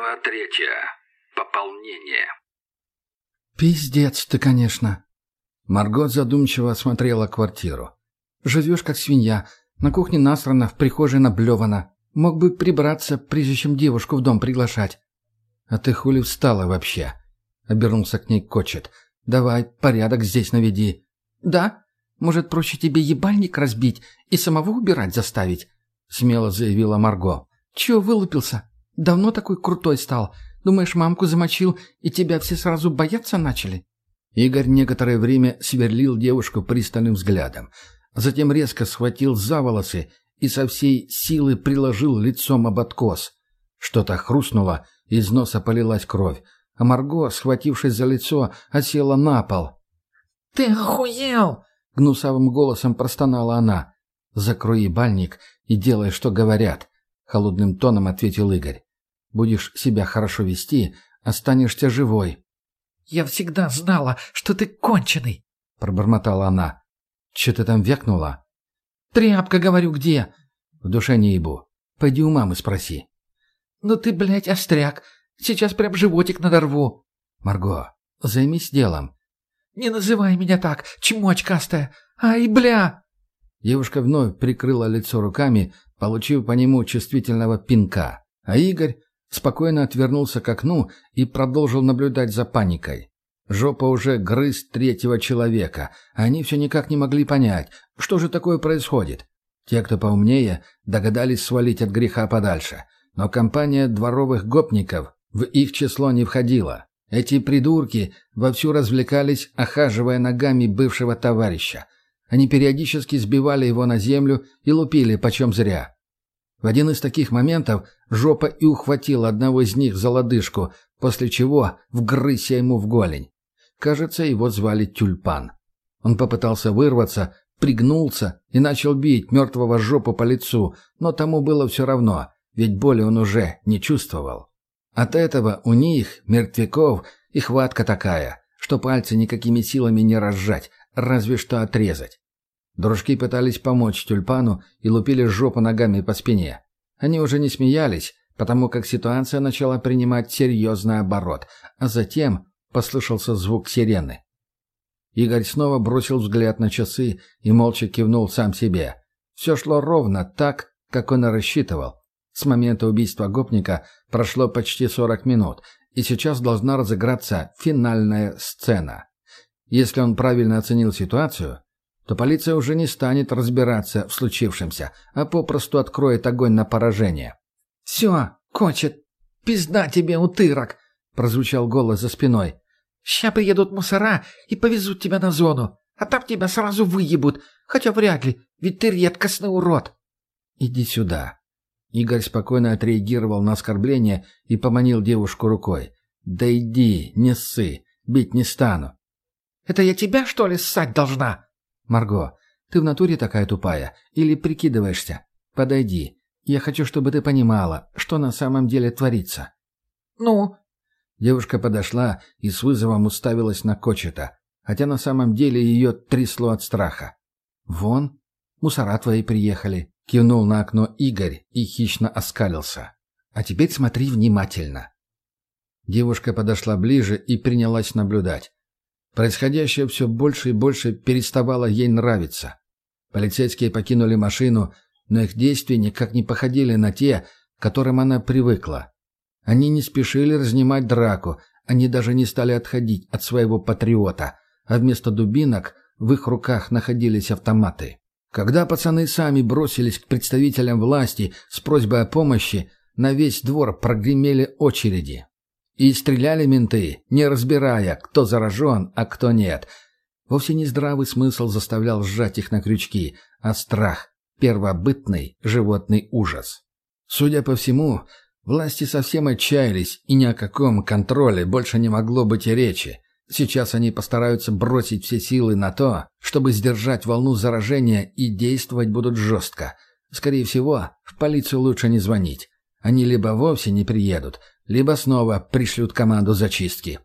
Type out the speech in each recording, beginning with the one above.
Глава третья. Пополнение. «Пиздец ты, конечно». Марго задумчиво осмотрела квартиру. «Живешь как свинья. На кухне насрано, в прихожей наблевано. Мог бы прибраться, прежде чем девушку в дом приглашать». «А ты хули встала вообще?» — обернулся к ней Кочет. «Давай, порядок здесь наведи». «Да? Может, проще тебе ебальник разбить и самого убирать заставить?» — смело заявила Марго. «Чего вылупился? Давно такой крутой стал. Думаешь, мамку замочил, и тебя все сразу бояться начали?» Игорь некоторое время сверлил девушку пристальным взглядом. Затем резко схватил за волосы и со всей силы приложил лицом об откос. Что-то хрустнуло, из носа полилась кровь, а Марго, схватившись за лицо, осела на пол. «Ты охуел!» — гнусавым голосом простонала она. «Закрой ебальник и делай, что говорят», — холодным тоном ответил Игорь. «Будешь себя хорошо вести, останешься живой». «Я всегда знала, что ты конченый», — пробормотала она. «Че ты там вякнула?» «Тряпка, говорю, где?» «В душе не ебу. Пойди у мамы спроси». «Ну ты, блядь, остряк. Сейчас прям животик надорву». «Марго, займись делом». «Не называй меня так, чмо очкастая. Ай, бля!» Девушка вновь прикрыла лицо руками, получив по нему чувствительного пинка. А Игорь спокойно отвернулся к окну и продолжил наблюдать за паникой. Жопа уже грыз третьего человека, а они все никак не могли понять, что же такое происходит. Те, кто поумнее, догадались свалить от греха подальше, но компания дворовых гопников в их число не входила. Эти придурки вовсю развлекались, охаживая ногами бывшего товарища. Они периодически сбивали его на землю и лупили почем зря. В один из таких моментов жопа и ухватила одного из них за лодыжку, после чего вгрызся ему в голень. Кажется, его звали Тюльпан. Он попытался вырваться, пригнулся и начал бить мертвого жопу по лицу, но тому было все равно, ведь боли он уже не чувствовал. От этого у них, мертвяков, и хватка такая, что пальцы никакими силами не разжать, разве что отрезать. Дружки пытались помочь тюльпану и лупили жопу ногами по спине. Они уже не смеялись, потому как ситуация начала принимать серьезный оборот, а затем послышался звук сирены. Игорь снова бросил взгляд на часы и молча кивнул сам себе. Все шло ровно так, как он и рассчитывал. С момента убийства гопника прошло почти 40 минут, и сейчас должна разыграться финальная сцена. Если он правильно оценил ситуацию, то полиция уже не станет разбираться в случившемся, а попросту откроет огонь на поражение. «Все, кончит. Пизда тебе, утырок!» — прозвучал голос за спиной. «Ща приедут мусора и повезут тебя на зону, а там тебя сразу выебут, хотя вряд ли, ведь ты редкостный урод». «Иди сюда». Игорь спокойно отреагировал на оскорбление и поманил девушку рукой. «Да иди, не ссы, бить не стану». «Это я тебя, что ли, ссать должна?» «Марго, ты в натуре такая тупая? Или прикидываешься? Подойди. Я хочу, чтобы ты понимала, что на самом деле творится». «Ну?» Девушка подошла и с вызовом уставилась на Кочета, хотя на самом деле ее трясло от страха. «Вон, мусора твои приехали», — кивнул на окно Игорь и хищно оскалился. «А теперь смотри внимательно». Девушка подошла ближе и принялась наблюдать. Происходящее все больше и больше переставало ей нравиться. Полицейские покинули машину, но их действия никак не походили на те, к которым она привыкла. Они не спешили разнимать драку, они даже не стали отходить от своего патриота, а вместо дубинок в их руках находились автоматы. Когда пацаны сами бросились к представителям власти с просьбой о помощи, на весь двор прогремели очереди. И стреляли менты, не разбирая, кто заражен, а кто нет. Вовсе не здравый смысл заставлял сжать их на крючки, а страх, первобытный животный ужас. Судя по всему, власти совсем отчаялись, и ни о каком контроле больше не могло быть и речи. Сейчас они постараются бросить все силы на то, чтобы сдержать волну заражения и действовать будут жестко. Скорее всего, в полицию лучше не звонить. Они либо вовсе не приедут, либо снова пришлют команду зачистки.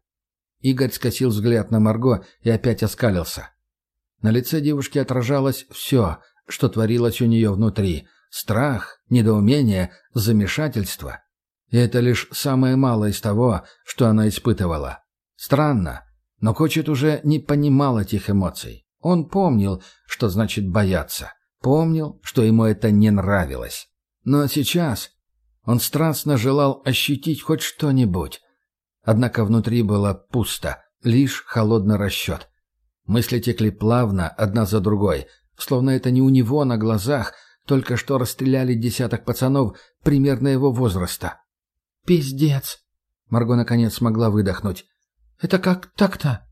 Игорь скосил взгляд на Марго и опять оскалился. На лице девушки отражалось все, что творилось у нее внутри. Страх, недоумение, замешательство. И это лишь самое малое из того, что она испытывала. Странно, но Кочет уже не понимал этих эмоций. Он помнил, что значит бояться. Помнил, что ему это не нравилось. Но сейчас он страстно желал ощутить хоть что-нибудь. Однако внутри было пусто, лишь холодный расчет. Мысли текли плавно, одна за другой, словно это не у него на глазах только что расстреляли десяток пацанов примерно его возраста. «Пиздец!» — Марго наконец смогла выдохнуть. «Это как так-то?»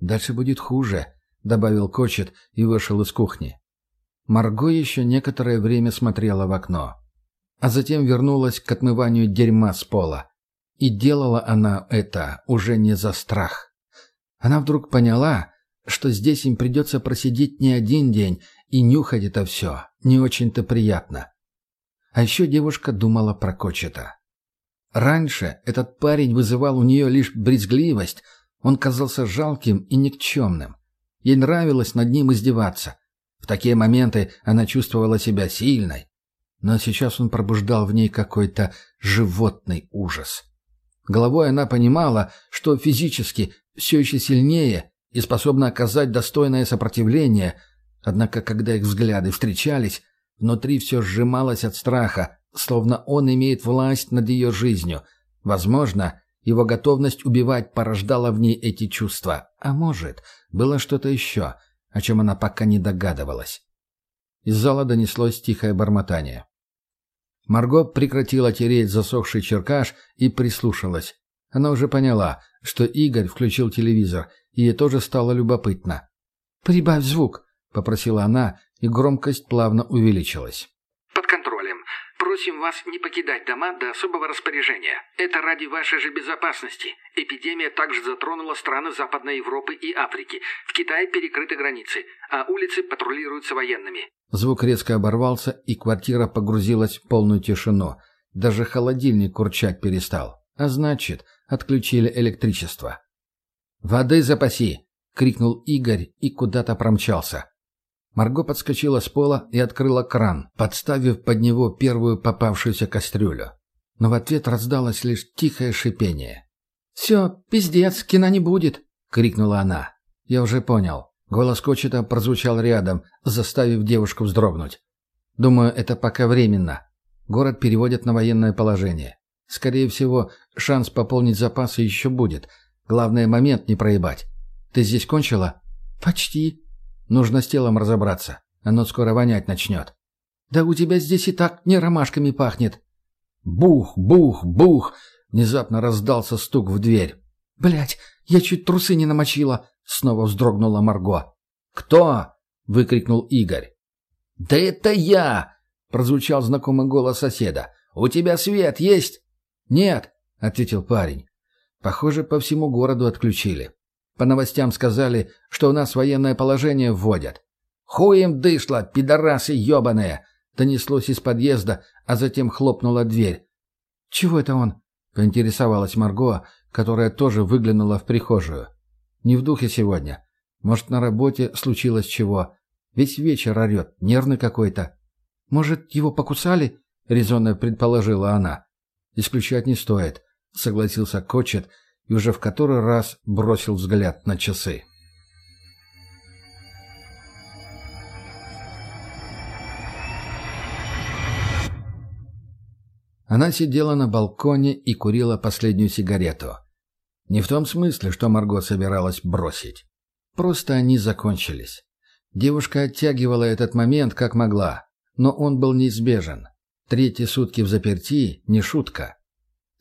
«Дальше будет хуже», — добавил Кочет и вышел из кухни. Марго еще некоторое время смотрела в окно, а затем вернулась к отмыванию дерьма с пола. И делала она это уже не за страх. Она вдруг поняла, что здесь им придется просидеть не один день и нюхать это все не очень-то приятно. А еще девушка думала про Кочета. Раньше этот парень вызывал у нее лишь брезгливость, он казался жалким и никчемным. Ей нравилось над ним издеваться. В такие моменты она чувствовала себя сильной. Но сейчас он пробуждал в ней какой-то животный ужас. Головой она понимала, что физически все еще сильнее и способна оказать достойное сопротивление, однако когда их взгляды встречались, внутри все сжималось от страха, словно он имеет власть над ее жизнью. Возможно, его готовность убивать порождала в ней эти чувства. А может, было что-то еще, о чем она пока не догадывалась. Из зала донеслось тихое бормотание. Марго прекратила тереть засохший черкаш и прислушалась. Она уже поняла, что Игорь включил телевизор, и ей тоже стало любопытно. «Прибавь звук», — попросила она, и громкость плавно увеличилась. «Под контролем. Просим вас не покидать дома до особого распоряжения. Это ради вашей же безопасности. Эпидемия также затронула страны Западной Европы и Африки. В Китае перекрыты границы, а улицы патрулируются военными». Звук резко оборвался, и квартира погрузилась в полную тишину. Даже холодильник курчать перестал. А значит, отключили электричество. «Воды запаси!» — крикнул Игорь и куда-то промчался. Марго подскочила с пола и открыла кран, подставив под него первую попавшуюся кастрюлю. Но в ответ раздалось лишь тихое шипение. «Все, пиздец, кино не будет!» — крикнула она. «Я уже понял». Голос Кочета прозвучал рядом, заставив девушку вздрогнуть. «Думаю, это пока временно. Город переводят на военное положение. Скорее всего, шанс пополнить запасы еще будет. Главное, момент не проебать. Ты здесь кончила?» «Почти», Нужно с телом разобраться. Оно скоро вонять начнет. Да у тебя здесь и так не ромашками пахнет. Бух, бух, бух! Внезапно раздался стук в дверь. Блять, я чуть трусы не намочила. Снова вздрогнула Марго. Кто? выкрикнул Игорь. Да это я! прозвучал знакомый голос соседа. У тебя свет есть? Нет, ответил парень. Похоже, по всему городу отключили. По новостям сказали, что у нас военное положение вводят. «Хуем дышло, пидорасы ебаные!» Донеслось из подъезда, а затем хлопнула дверь. «Чего это он?» — поинтересовалась Марго, которая тоже выглянула в прихожую. «Не в духе сегодня. Может, на работе случилось чего. Весь вечер орет, нервный какой-то». «Может, его покусали?» — резонно предположила она. «Исключать не стоит», — согласился Кочет, и уже в который раз бросил взгляд на часы. Она сидела на балконе и курила последнюю сигарету. Не в том смысле, что Марго собиралась бросить. Просто они закончились. Девушка оттягивала этот момент как могла, но он был неизбежен. Третьи сутки в заперти – не шутка.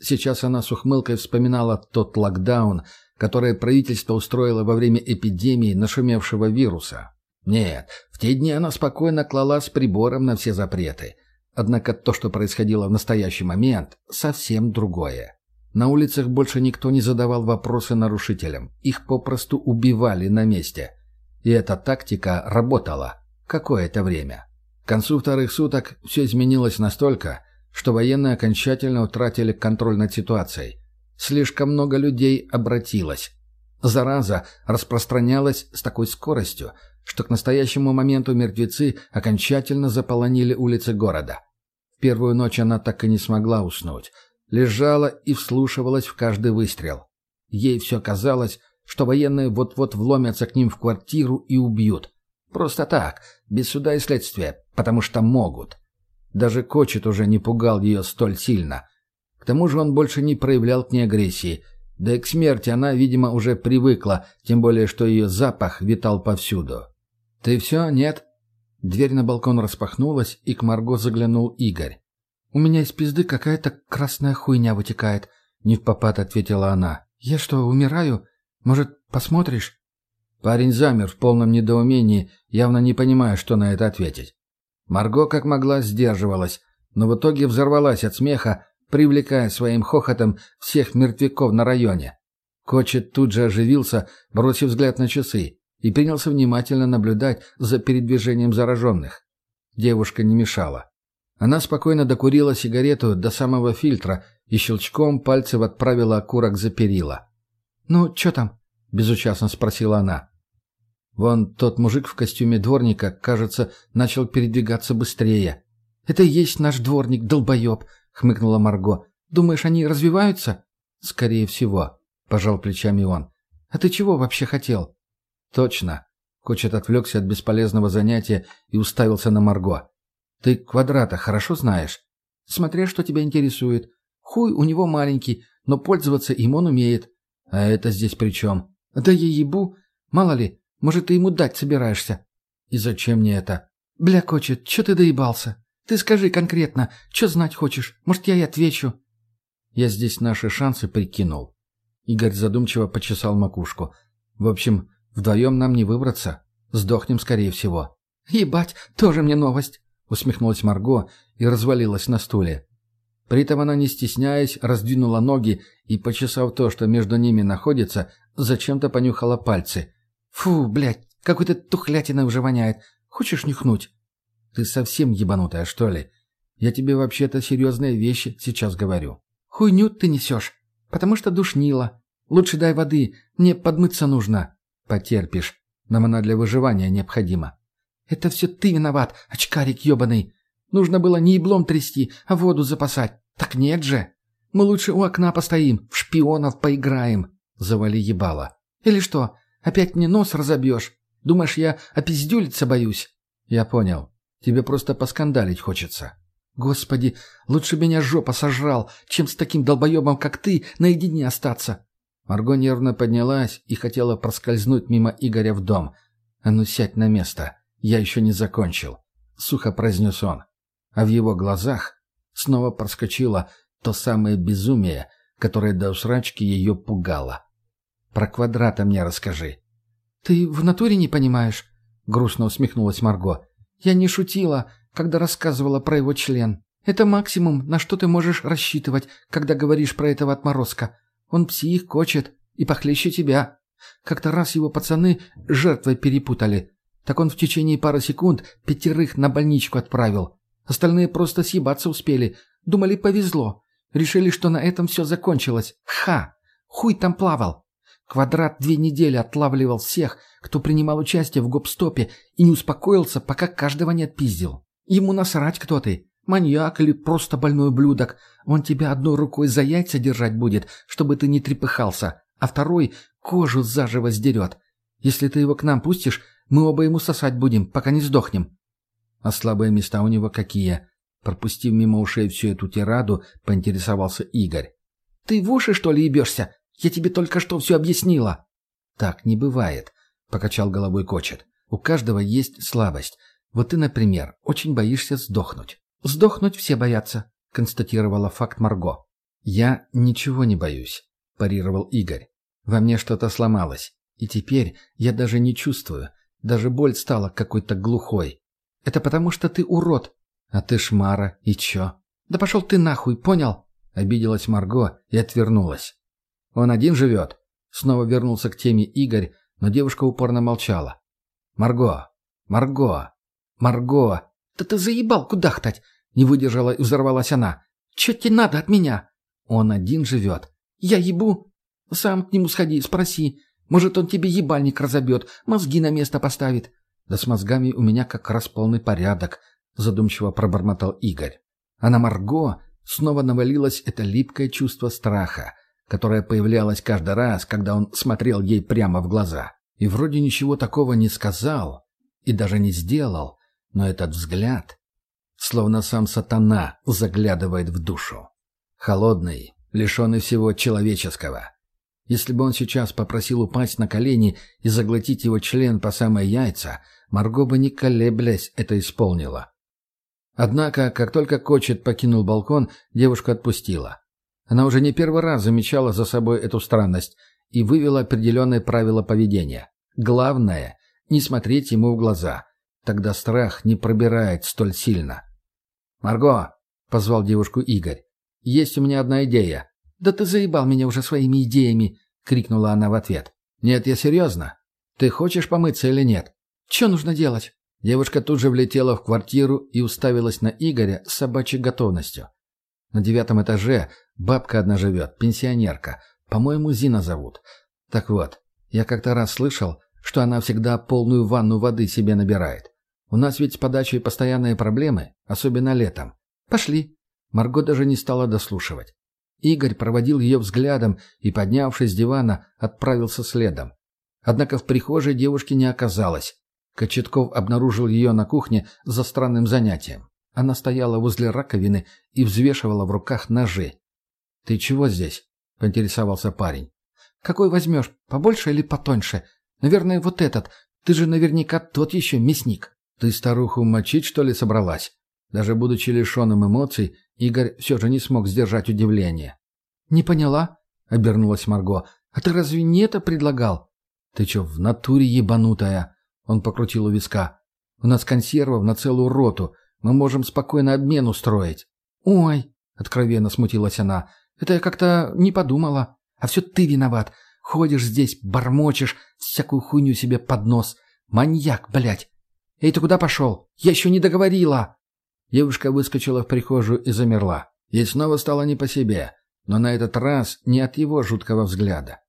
Сейчас она с ухмылкой вспоминала тот локдаун, который правительство устроило во время эпидемии нашумевшего вируса. Нет, в те дни она спокойно клала с прибором на все запреты. Однако то, что происходило в настоящий момент, совсем другое. На улицах больше никто не задавал вопросы нарушителям. Их попросту убивали на месте. И эта тактика работала. Какое-то время. К концу вторых суток все изменилось настолько, что военные окончательно утратили контроль над ситуацией. Слишком много людей обратилось. Зараза распространялась с такой скоростью, что к настоящему моменту мертвецы окончательно заполонили улицы города. В первую ночь она так и не смогла уснуть. Лежала и вслушивалась в каждый выстрел. Ей все казалось, что военные вот-вот вломятся к ним в квартиру и убьют. Просто так, без суда и следствия, потому что могут. Даже Кочет уже не пугал ее столь сильно. К тому же он больше не проявлял к ней агрессии. Да и к смерти она, видимо, уже привыкла, тем более, что ее запах витал повсюду. «Ты все? Нет?» Дверь на балкон распахнулась, и к Марго заглянул Игорь. «У меня из пизды какая-то красная хуйня вытекает», — не попад ответила она. «Я что, умираю? Может, посмотришь?» Парень замер в полном недоумении, явно не понимая, что на это ответить. Марго как могла сдерживалась, но в итоге взорвалась от смеха, привлекая своим хохотом всех мертвяков на районе. Кочет тут же оживился, бросив взгляд на часы, и принялся внимательно наблюдать за передвижением зараженных. Девушка не мешала. Она спокойно докурила сигарету до самого фильтра и щелчком пальцев отправила окурок за перила. «Ну, что там?» — безучастно спросила она. Вон тот мужик в костюме дворника, кажется, начал передвигаться быстрее. «Это и есть наш дворник, долбоеб», — хмыкнула Марго. «Думаешь, они развиваются?» «Скорее всего», — пожал плечами он. «А ты чего вообще хотел?» «Точно». Кочет отвлекся от бесполезного занятия и уставился на Марго. «Ты квадрата хорошо знаешь?» «Смотря, что тебя интересует. Хуй у него маленький, но пользоваться им он умеет». «А это здесь при чем?» «Да я ебу. Мало ли, может, ты ему дать собираешься?» «И зачем мне это?» «Бля, Кочет, чё ты доебался? Ты скажи конкретно, что знать хочешь? Может, я и отвечу?» Я здесь наши шансы прикинул. Игорь задумчиво почесал макушку. «В общем, вдвоем нам не выбраться. Сдохнем, скорее всего». «Ебать, тоже мне новость!» Усмехнулась Марго и развалилась на стуле. При этом она, не стесняясь, раздвинула ноги и, почесав то, что между ними находится, зачем-то понюхала пальцы. «Фу, блядь, какой-то тухлятиной уже воняет. Хочешь нюхнуть?» «Ты совсем ебанутая, что ли? Я тебе вообще-то серьезные вещи сейчас говорю». «Хуйню ты несешь, потому что душнило. Лучше дай воды, мне подмыться нужно». «Потерпишь. Нам она для выживания необходима». «Это все ты виноват, очкарик ебаный. Нужно было не еблом трясти, а воду запасать. Так нет же. Мы лучше у окна постоим, в шпионов поиграем». Завали ебало. «Или что, опять мне нос разобьешь? Думаешь, я опиздюлиться боюсь?» «Я понял. Тебе просто поскандалить хочется. Господи, лучше меня жопа сожрал, чем с таким долбоебом, как ты, наедине остаться. Марго нервно поднялась и хотела проскользнуть мимо Игоря в дом. «А ну сядь на место, я еще не закончил», — сухо произнес он. А в его глазах снова проскочило то самое безумие, которое до усрачки ее пугало. «Про квадрата мне расскажи». «Ты в натуре не понимаешь?» — грустно усмехнулась Марго. Я не шутила, когда рассказывала про его член. Это максимум, на что ты можешь рассчитывать, когда говоришь про этого отморозка. Он псих, кочет и похлеще тебя. Как-то раз его пацаны жертвой перепутали. Так он в течение пары секунд пятерых на больничку отправил. Остальные просто съебаться успели. Думали, повезло. Решили, что на этом все закончилось. Ха! Хуй там плавал. Квадрат две недели отлавливал всех, кто принимал участие в гоп-стопе и не успокоился, пока каждого не отпиздил. Ему насрать, кто ты. Маньяк или просто больной ублюдок. Он тебя одной рукой за яйца держать будет, чтобы ты не трепыхался, а второй кожу заживо сдерет. Если ты его к нам пустишь, мы оба ему сосать будем, пока не сдохнем. А слабые места у него какие? Пропустив мимо ушей всю эту тираду, поинтересовался Игорь. Ты в уши, что ли, ебешься? Я тебе только что все объяснила». «Так не бывает», — покачал головой Кочет. «У каждого есть слабость. Вот ты, например, очень боишься сдохнуть». «Сдохнуть все боятся», — констатировала факт Марго. «Я ничего не боюсь», — парировал Игорь. «Во мне что-то сломалось, и теперь я даже не чувствую. Даже боль стала какой-то глухой. Это потому, что ты урод. А ты шмара, и чё?» «Да пошел ты нахуй, понял?» Обиделась Марго и отвернулась. Он один живет?» Снова вернулся к теме Игорь, но девушка упорно молчала. «Марго! Марго! Марго!» «Да ты заебал кудахтать!» Не выдержала и взорвалась она. «Чё тебе надо от меня?» «Он один живет». «Я ебу?» «Сам к нему сходи, спроси. Может, он тебе ебальник разобьет, мозги на место поставит». «Да с мозгами у меня как раз полный порядок», — задумчиво пробормотал Игорь. А на Марго снова навалилось это липкое чувство страха, которое появлялось каждый раз, когда он смотрел ей прямо в глаза. И вроде ничего такого не сказал и даже не сделал, но этот взгляд, словно сам сатана заглядывает в душу. Холодный, лишенный всего человеческого. Если бы он сейчас попросил упасть на колени и заглотить его член по самые яйца, Марго бы не колеблясь это исполнила. Однако, как только Кочет покинул балкон, девушка отпустила. Она уже не первый раз замечала за собой эту странность и вывела определенные правила поведения. Главное – не смотреть ему в глаза. Тогда страх не пробирает столь сильно. «Марго!» – позвал девушку Игорь. «Есть у меня одна идея». «Да ты заебал меня уже своими идеями!» — крикнула она в ответ. «Нет, я серьезно. Ты хочешь помыться или нет?» «Че нужно делать?» Девушка тут же влетела в квартиру и уставилась на Игоря с собачьей готовностью. На девятом этаже бабка одна живет, пенсионерка. По-моему, Зина зовут. Так вот, я как-то раз слышал, что она всегда полную ванну воды себе набирает. У нас ведь с подачей постоянные проблемы, особенно летом. Пошли. Марго даже не стала дослушивать. Игорь проводил ее взглядом и, поднявшись с дивана, отправился следом. Однако в прихожей девушки не оказалось. Кочетков обнаружил ее на кухне за странным занятием. Она стояла возле раковины и взвешивала в руках ножи. «Ты чего здесь?» — поинтересовался парень. «Какой возьмешь, побольше или потоньше? Наверное, вот этот. Ты же наверняка тот еще мясник». «Ты старуху мочить, что ли, собралась?» Даже будучи лишенным эмоций, Игорь все же не смог сдержать удивление. «Не поняла?» — обернулась Марго. «А ты разве не это предлагал?» «Ты что, в натуре ебанутая?» Он покрутил у виска. «У нас консервов на целую роту. Мы можем спокойно обмен устроить». «Ой!» — откровенно смутилась она. «Это я как-то не подумала. А все ты виноват. Ходишь здесь, бормочешь, всякую хуйню себе под нос. Маньяк, блядь! Эй, ты куда пошел? Я еще не договорила!» Девушка выскочила в прихожую и замерла. Ей снова стало не по себе, но на этот раз не от его жуткого взгляда.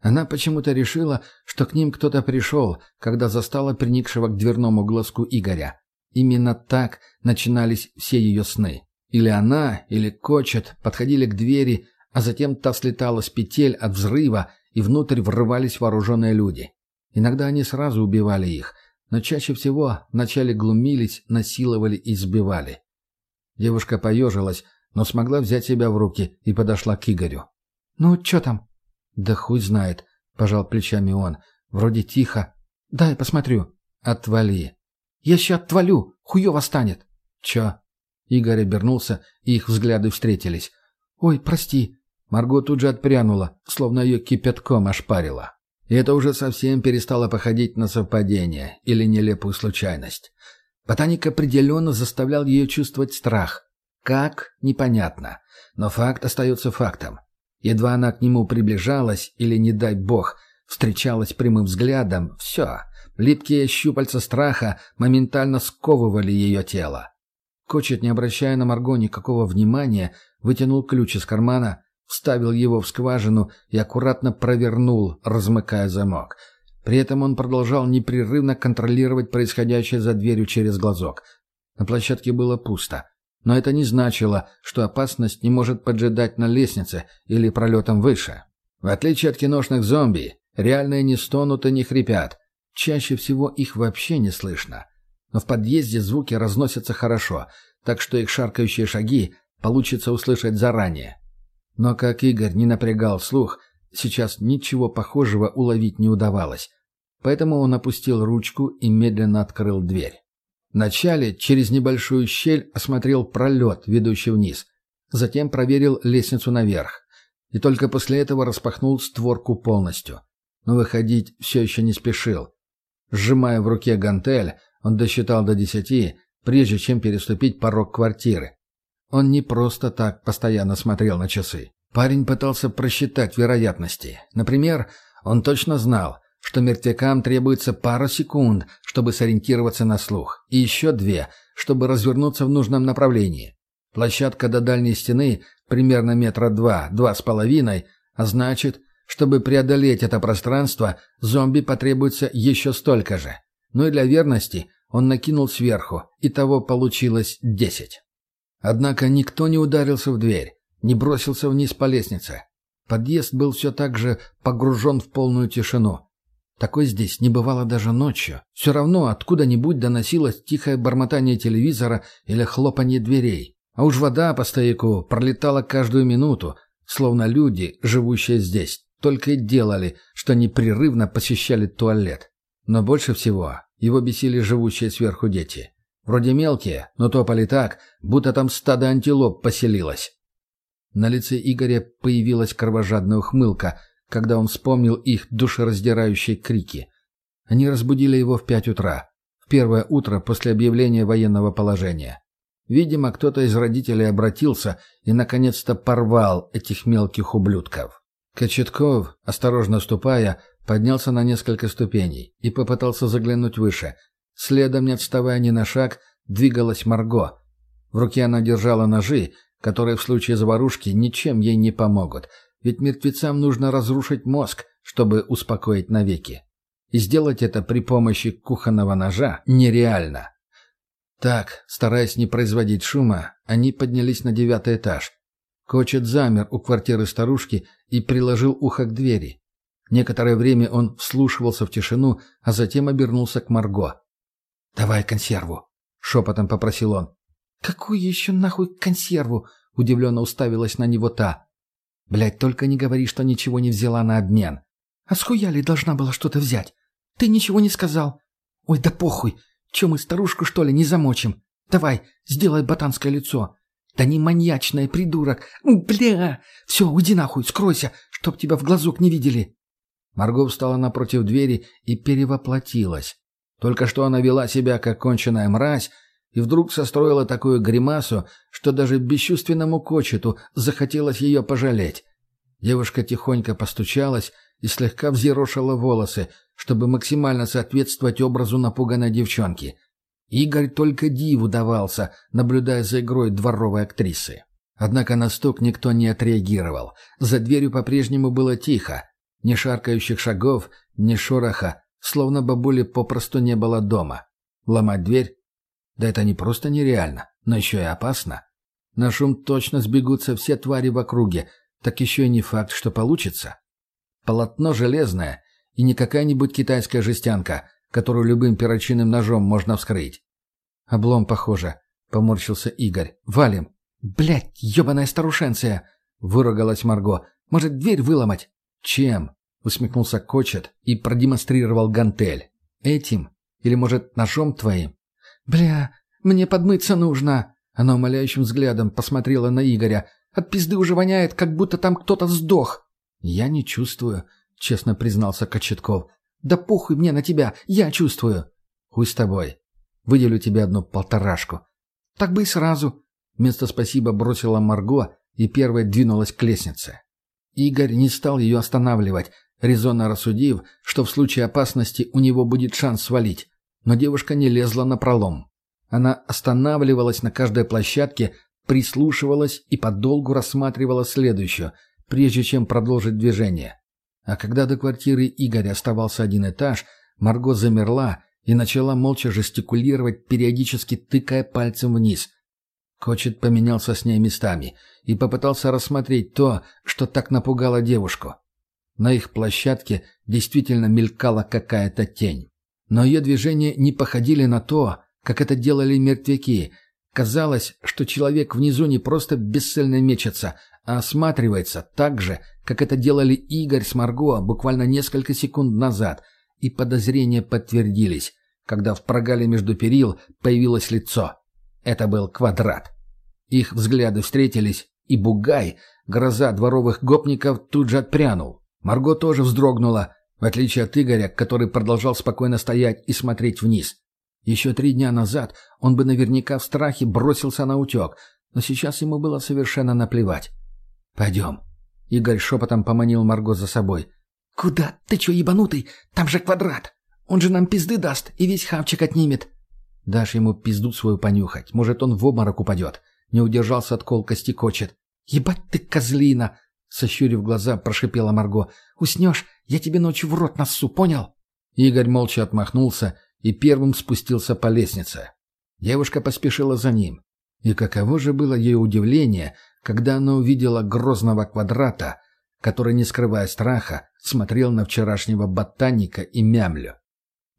Она почему-то решила, что к ним кто-то пришел, когда застала приникшего к дверному глазку Игоря. Именно так начинались все ее сны. Или она, или Кочет подходили к двери, а затем та слетала с петель от взрыва, и внутрь врывались вооруженные люди. Иногда они сразу убивали их – но чаще всего вначале глумились, насиловали и избивали. Девушка поежилась, но смогла взять себя в руки и подошла к Игорю. «Ну, что там?» «Да хуй знает», — пожал плечами он. «Вроде тихо. Дай посмотрю». «Отвали». «Я сейчас отвалю, хуёво станет». «Чё?» Игорь обернулся, и их взгляды встретились. «Ой, прости». Марго тут же отпрянула, словно ее кипятком ошпарила. И это уже совсем перестало походить на совпадение или нелепую случайность. Ботаник определенно заставлял ее чувствовать страх. Как? Непонятно. Но факт остается фактом. Едва она к нему приближалась или, не дай бог, встречалась прямым взглядом, все. Липкие щупальца страха моментально сковывали ее тело. Кочет, не обращая на Марго никакого внимания, вытянул ключ из кармана, вставил его в скважину и аккуратно провернул, размыкая замок. При этом он продолжал непрерывно контролировать происходящее за дверью через глазок. На площадке было пусто. Но это не значило, что опасность не может поджидать на лестнице или пролетом выше. В отличие от киношных зомби, реальные не стонут и не хрипят. Чаще всего их вообще не слышно. Но в подъезде звуки разносятся хорошо, так что их шаркающие шаги получится услышать заранее. Но как Игорь не напрягал слух, сейчас ничего похожего уловить не удавалось. Поэтому он опустил ручку и медленно открыл дверь. Вначале через небольшую щель осмотрел пролет, ведущий вниз. Затем проверил лестницу наверх. И только после этого распахнул створку полностью. Но выходить все еще не спешил. Сжимая в руке гантель, он досчитал до десяти, прежде чем переступить порог квартиры. Он не просто так постоянно смотрел на часы. Парень пытался просчитать вероятности. Например, он точно знал, что мертвякам требуется пара секунд, чтобы сориентироваться на слух, и еще две, чтобы развернуться в нужном направлении. Площадка до дальней стены примерно метра два, два с половиной, а значит, чтобы преодолеть это пространство, зомби потребуется еще столько же. Ну и для верности он накинул сверху, и того получилось десять. Однако никто не ударился в дверь, не бросился вниз по лестнице. Подъезд был все так же погружен в полную тишину. Такой здесь не бывало даже ночью. Все равно откуда-нибудь доносилось тихое бормотание телевизора или хлопанье дверей. А уж вода по стояку пролетала каждую минуту, словно люди, живущие здесь, только и делали, что непрерывно посещали туалет. Но больше всего его бесили живущие сверху дети. Вроде мелкие, но топали так, будто там стадо антилоп поселилось. На лице Игоря появилась кровожадная ухмылка, когда он вспомнил их душераздирающие крики. Они разбудили его в пять утра, в первое утро после объявления военного положения. Видимо, кто-то из родителей обратился и, наконец-то, порвал этих мелких ублюдков. Кочетков, осторожно ступая, поднялся на несколько ступеней и попытался заглянуть выше. Следом, не отставая ни на шаг, двигалась Марго. В руке она держала ножи, которые в случае заварушки ничем ей не помогут, ведь мертвецам нужно разрушить мозг, чтобы успокоить навеки. И сделать это при помощи кухонного ножа нереально. Так, стараясь не производить шума, они поднялись на девятый этаж. Кочет замер у квартиры старушки и приложил ухо к двери. Некоторое время он вслушивался в тишину, а затем обернулся к Марго. «Давай консерву», — шепотом попросил он. «Какую еще нахуй консерву?» — удивленно уставилась на него та. «Блядь, только не говори, что ничего не взяла на обмен». «А с хуяли должна была что-то взять? Ты ничего не сказал?» «Ой, да похуй! Че мы старушку, что ли, не замочим? Давай, сделай ботанское лицо. Да не маньячная, придурок. Бля! Все, уйди нахуй, скройся, чтоб тебя в глазок не видели. Марго встала напротив двери и перевоплотилась. Только что она вела себя, как конченая мразь, и вдруг состроила такую гримасу, что даже бесчувственному кочету захотелось ее пожалеть. Девушка тихонько постучалась и слегка взъерошила волосы, чтобы максимально соответствовать образу напуганной девчонки. Игорь только диву давался, наблюдая за игрой дворовой актрисы. Однако на стук никто не отреагировал. За дверью по-прежнему было тихо. Ни шаркающих шагов, ни шороха, словно бабули попросту не было дома. Ломать дверь? Да это не просто нереально, но еще и опасно. На шум точно сбегутся все твари в округе, так еще и не факт, что получится. Полотно железное, и не какая-нибудь китайская жестянка, которую любым перочинным ножом можно вскрыть. «Облом, похоже», — поморщился Игорь. «Валим». «Блядь, ебаная старушенция!» — выругалась Марго. «Может, дверь выломать?» «Чем?» — усмехнулся Кочет и продемонстрировал гантель. «Этим? Или, может, ножом твоим?» «Бля, мне подмыться нужно!» Она умоляющим взглядом посмотрела на Игоря. «От пизды уже воняет, как будто там кто-то сдох!» «Я не чувствую», — честно признался Кочетков. «Да похуй мне на тебя, я чувствую». «Хуй с тобой. Выделю тебе одну полторашку». «Так бы и сразу». Вместо спасибо бросила Марго и первая двинулась к лестнице. Игорь не стал ее останавливать, резонно рассудив, что в случае опасности у него будет шанс свалить. Но девушка не лезла на пролом. Она останавливалась на каждой площадке, прислушивалась и подолгу рассматривала следующую, прежде чем продолжить движение. А когда до квартиры Игоря оставался один этаж, Марго замерла и начала молча жестикулировать, периодически тыкая пальцем вниз. Кочет поменялся с ней местами и попытался рассмотреть то, что так напугало девушку. На их площадке действительно мелькала какая-то тень. Но ее движения не походили на то, как это делали мертвяки. Казалось, что человек внизу не просто бесцельно мечется, а осматривается так же, как это делали Игорь с Марго буквально несколько секунд назад, и подозрения подтвердились, когда в прогале между перил появилось лицо. Это был квадрат. Их взгляды встретились, и Бугай, гроза дворовых гопников, тут же отпрянул. Марго тоже вздрогнула, в отличие от Игоря, который продолжал спокойно стоять и смотреть вниз. Еще три дня назад он бы наверняка в страхе бросился на утек, но сейчас ему было совершенно наплевать. «Пойдем». Игорь шепотом поманил Марго за собой. «Куда? Ты че, ебанутый? Там же квадрат! Он же нам пизды даст и весь хавчик отнимет!» «Дашь ему пизду свою понюхать. Может, он в обморок упадет». Не удержался от колкости кочет. «Ебать ты, козлина!» Сощурив глаза, прошипела Марго. «Уснешь, я тебе ночью в рот носу, понял?» Игорь молча отмахнулся и первым спустился по лестнице. Девушка поспешила за ним. И каково же было ее удивление, когда она увидела грозного квадрата, который, не скрывая страха, смотрел на вчерашнего ботаника и мямлю.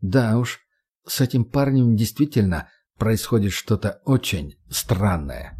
Да уж, с этим парнем действительно происходит что-то очень странное.